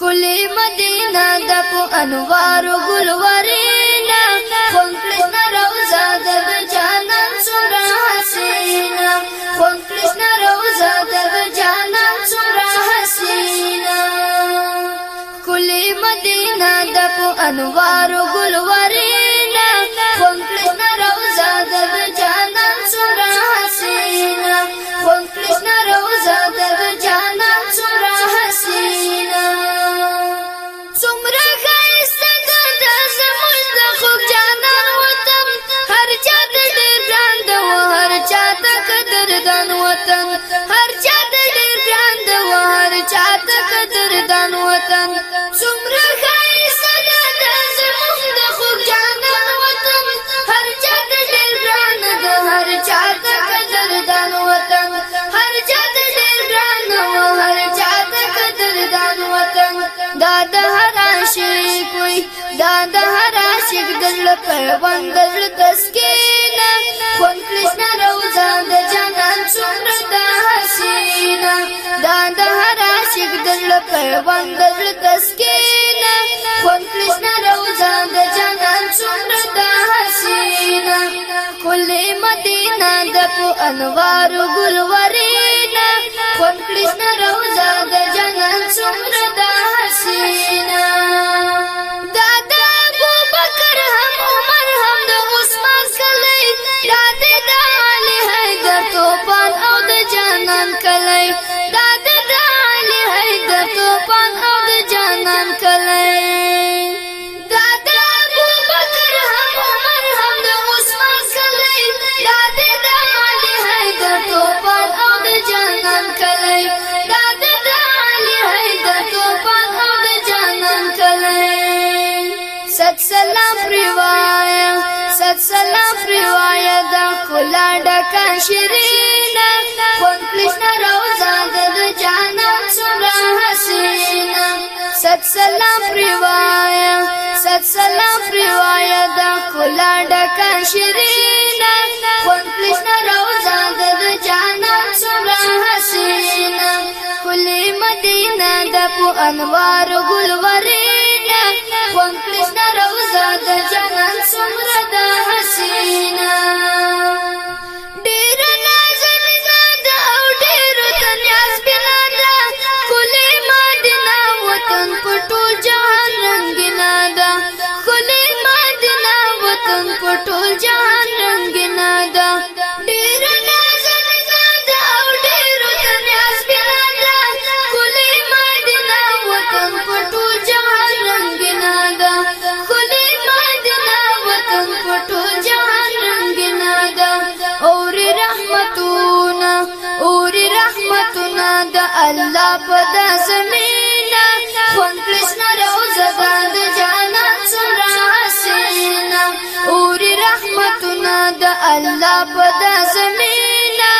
کلی مدینہ د په انوار ګل ورینا خونکرشن روزا د جانان سورا حسینا خونکرشن روزا د جانان سورا حسینا کلی مدینہ د په انوار ګل ورینا خونکرشن روزا وطن څومره ښایسته ده زموږ د خوږ جانان وطن هر چا ته ډېر ګران ده هر چا ته قدردان وطن هر چا ته ډېر ګران و هر چا ته قدردان وطن دا د هر عاشق وي دا د هر عاشق دل پیوند دل بند زړه تسکینه خوان کرشنا روزان د جانان څومره د حسینه کله مدینه د په انوار ګلورینه خوان کرشنا روزان د جانان څومره د حسینه ست سلام روایا ست سلام روایا دا کلا ډکا شرینا کون کرشنا روزا د جانم سمرا حسینا ست سلام روایا ست سلام روایا دا کلا ډکا شرینا کون کرشنا روزا د جانم سمرا حسینا کلی مدینه د په انوار ګلور غون کړشنا روزا د جنان څومره د حسینا د الله په د زمینا خوند پرسنا روز باند جانا سرا سینا اوری رحمتنا د الله په د زمینا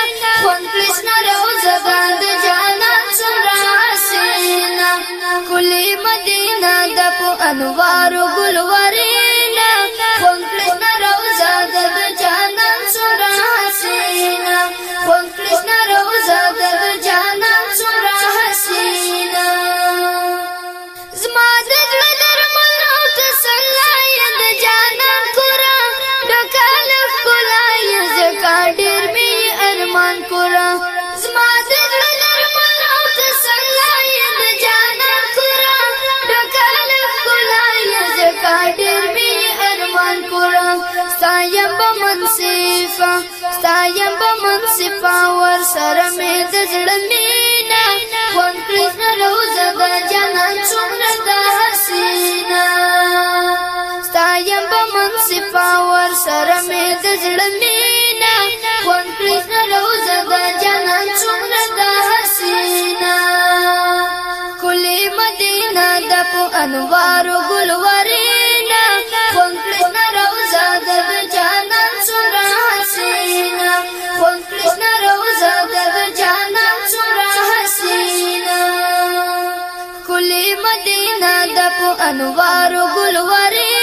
خوند پرسنا روز باند جانا سرا سینا کلی مدینه د په انوار ګلوري منصفه ستایم به منصفه ور سره مې د زړه مینا خوند کړې روزه د جنان څومره د حسینا ستایم به منصفه ور سره مې د زړه مینا خوند کړې روزه د جنان څومره د حسینا کله مدینه د په انوارو انوار ګل وره